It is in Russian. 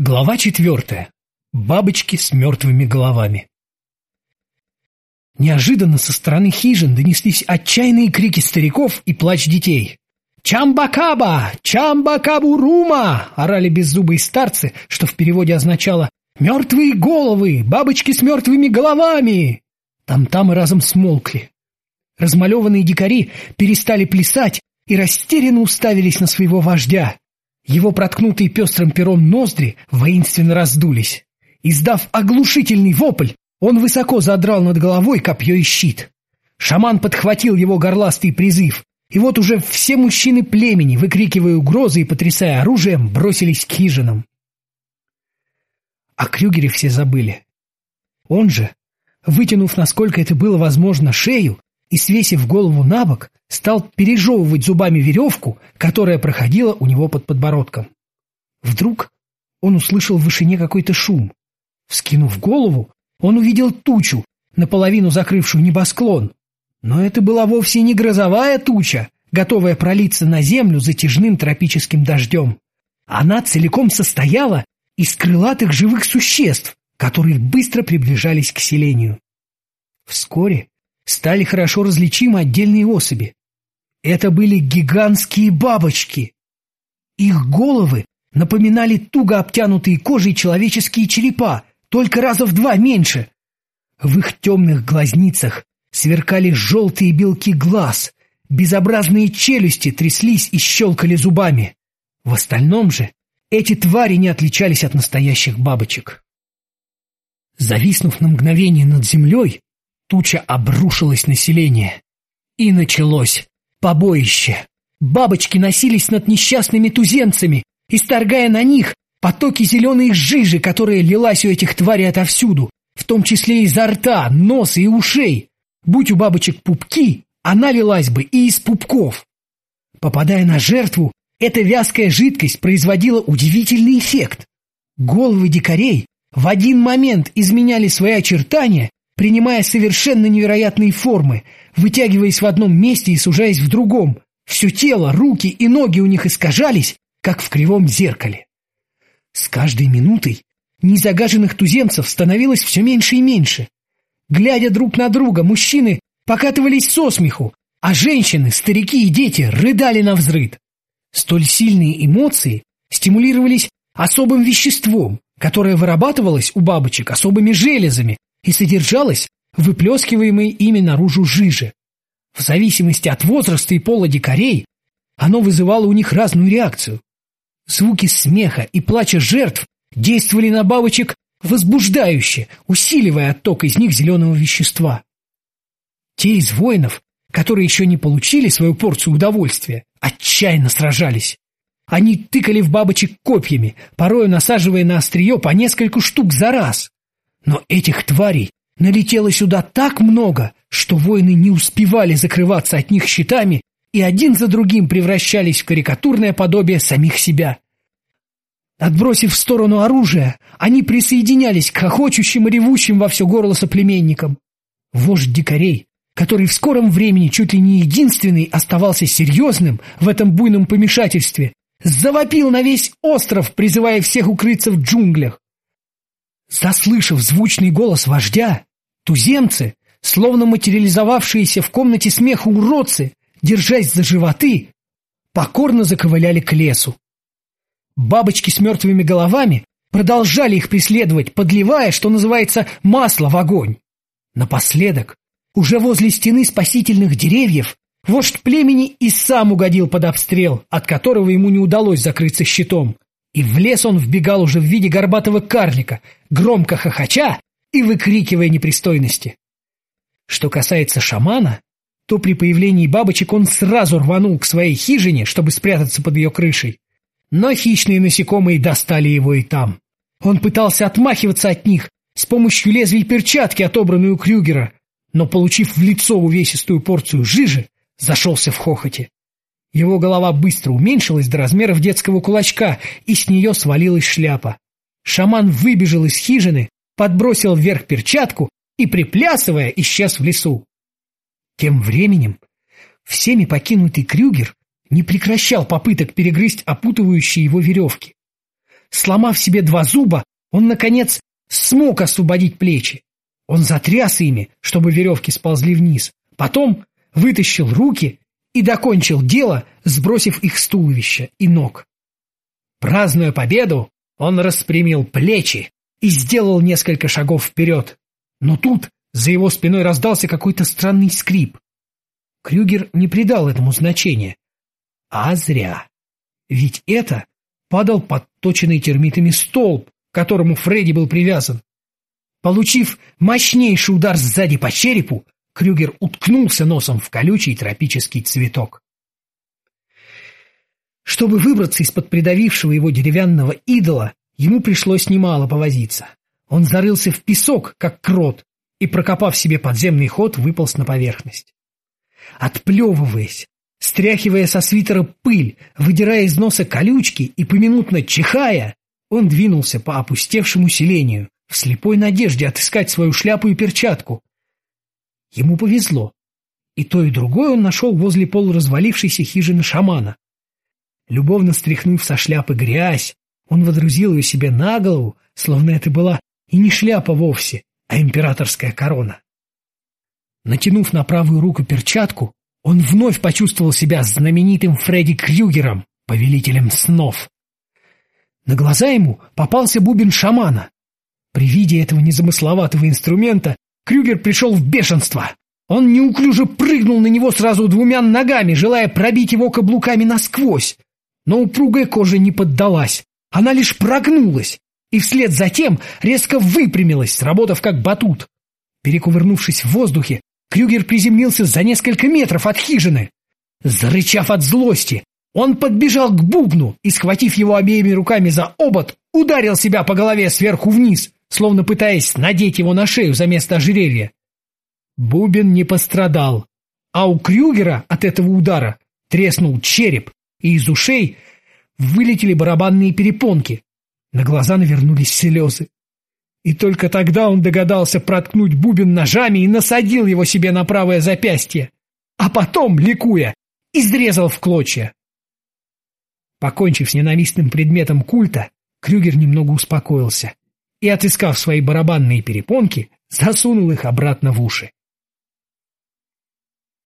Глава четвертая. Бабочки с мертвыми головами. Неожиданно со стороны хижин донеслись отчаянные крики стариков и плач детей. «Чамбакаба! Чамбакабурума!» — орали беззубые старцы, что в переводе означало «Мертвые головы! Бабочки с мертвыми головами!» Там-там и разом смолкли. Размалеванные дикари перестали плясать и растерянно уставились на своего вождя. Его проткнутые пестрым пером ноздри воинственно раздулись. Издав оглушительный вопль, он высоко задрал над головой копье и щит. Шаман подхватил его горластый призыв, и вот уже все мужчины племени, выкрикивая угрозы и потрясая оружием, бросились к хижинам. О Крюгере все забыли. Он же, вытянув, насколько это было возможно, шею и, свесив голову на бок, стал пережевывать зубами веревку, которая проходила у него под подбородком. Вдруг он услышал в вышине какой-то шум. Вскинув голову, он увидел тучу, наполовину закрывшую небосклон. Но это была вовсе не грозовая туча, готовая пролиться на землю затяжным тропическим дождем. Она целиком состояла из крылатых живых существ, которые быстро приближались к селению. Вскоре стали хорошо различимы отдельные особи. Это были гигантские бабочки. Их головы напоминали туго обтянутые кожей человеческие черепа, только раза в два меньше. В их темных глазницах сверкали желтые белки глаз, безобразные челюсти тряслись и щелкали зубами. В остальном же эти твари не отличались от настоящих бабочек. Зависнув на мгновение над землей, туча обрушилась на селение. И началось побоище. Бабочки носились над несчастными туземцами, исторгая на них потоки зеленой жижи, которая лилась у этих тварей отовсюду, в том числе изо рта, носа и ушей. Будь у бабочек пупки, она лилась бы и из пупков. Попадая на жертву, эта вязкая жидкость производила удивительный эффект. Головы дикарей в один момент изменяли свои очертания принимая совершенно невероятные формы, вытягиваясь в одном месте и сужаясь в другом. Все тело, руки и ноги у них искажались, как в кривом зеркале. С каждой минутой незагаженных туземцев становилось все меньше и меньше. Глядя друг на друга, мужчины покатывались со смеху, а женщины, старики и дети рыдали на взрыд. Столь сильные эмоции стимулировались особым веществом, которое вырабатывалось у бабочек особыми железами, и содержалась в выплескиваемой ими наружу жиже. В зависимости от возраста и пола дикарей оно вызывало у них разную реакцию. Звуки смеха и плача жертв действовали на бабочек возбуждающе, усиливая отток из них зеленого вещества. Те из воинов, которые еще не получили свою порцию удовольствия, отчаянно сражались. Они тыкали в бабочек копьями, порою насаживая на острие по нескольку штук за раз. Но этих тварей налетело сюда так много, что воины не успевали закрываться от них щитами и один за другим превращались в карикатурное подобие самих себя. Отбросив в сторону оружие, они присоединялись к хохочущим и ревущим во все горло соплеменникам. Вождь дикарей, который в скором времени чуть ли не единственный оставался серьезным в этом буйном помешательстве, завопил на весь остров, призывая всех укрыться в джунглях. Заслышав звучный голос вождя, туземцы, словно материализовавшиеся в комнате смеха уродцы, держась за животы, покорно заковыляли к лесу. Бабочки с мертвыми головами продолжали их преследовать, подливая, что называется, масло в огонь. Напоследок, уже возле стены спасительных деревьев, вождь племени и сам угодил под обстрел, от которого ему не удалось закрыться щитом. И в лес он вбегал уже в виде горбатого карлика, громко хохоча и выкрикивая непристойности. Что касается шамана, то при появлении бабочек он сразу рванул к своей хижине, чтобы спрятаться под ее крышей. Но хищные насекомые достали его и там. Он пытался отмахиваться от них с помощью лезвий перчатки, отобранной у Крюгера, но, получив в лицо увесистую порцию жижи, зашелся в хохоте. Его голова быстро уменьшилась до размеров детского кулачка, и с нее свалилась шляпа. Шаман выбежал из хижины, подбросил вверх перчатку и, приплясывая, исчез в лесу. Тем временем всеми покинутый Крюгер не прекращал попыток перегрызть опутывающие его веревки. сломав себе два зуба, он, наконец, смог освободить плечи. Он затряс ими, чтобы веревки сползли вниз, потом вытащил руки и докончил дело, сбросив их с туловища и ног. Празднуя победу, он распрямил плечи и сделал несколько шагов вперед. Но тут за его спиной раздался какой-то странный скрип. Крюгер не придал этому значения. А зря. Ведь это падал подточенный термитами столб, к которому Фредди был привязан. Получив мощнейший удар сзади по черепу, Крюгер уткнулся носом в колючий тропический цветок. Чтобы выбраться из-под придавившего его деревянного идола, ему пришлось немало повозиться. Он зарылся в песок, как крот, и, прокопав себе подземный ход, выполз на поверхность. Отплевываясь, стряхивая со свитера пыль, выдирая из носа колючки и поминутно чихая, он двинулся по опустевшему селению, в слепой надежде отыскать свою шляпу и перчатку. Ему повезло. И то, и другое он нашел возле полуразвалившейся хижины шамана. Любовно стряхнув со шляпы грязь, он водрузил ее себе на голову, словно это была и не шляпа вовсе, а императорская корона. Натянув на правую руку перчатку, он вновь почувствовал себя знаменитым Фредди Крюгером, повелителем снов. На глаза ему попался бубен шамана. При виде этого незамысловатого инструмента Крюгер пришел в бешенство. Он неуклюже прыгнул на него сразу двумя ногами, желая пробить его каблуками насквозь. Но упругая кожа не поддалась. Она лишь прогнулась и вслед за тем резко выпрямилась, сработав как батут. Перекувырнувшись в воздухе, Крюгер приземлился за несколько метров от хижины. Зарычав от злости, он подбежал к бубну и, схватив его обеими руками за обод, ударил себя по голове сверху вниз, словно пытаясь надеть его на шею за место ожерелья. Бубен не пострадал, а у Крюгера от этого удара треснул череп, и из ушей вылетели барабанные перепонки. На глаза навернулись слезы. И только тогда он догадался проткнуть бубен ножами и насадил его себе на правое запястье, а потом, ликуя, изрезал в клочья. Покончив с ненавистным предметом культа, Крюгер немного успокоился и, отыскав свои барабанные перепонки, засунул их обратно в уши.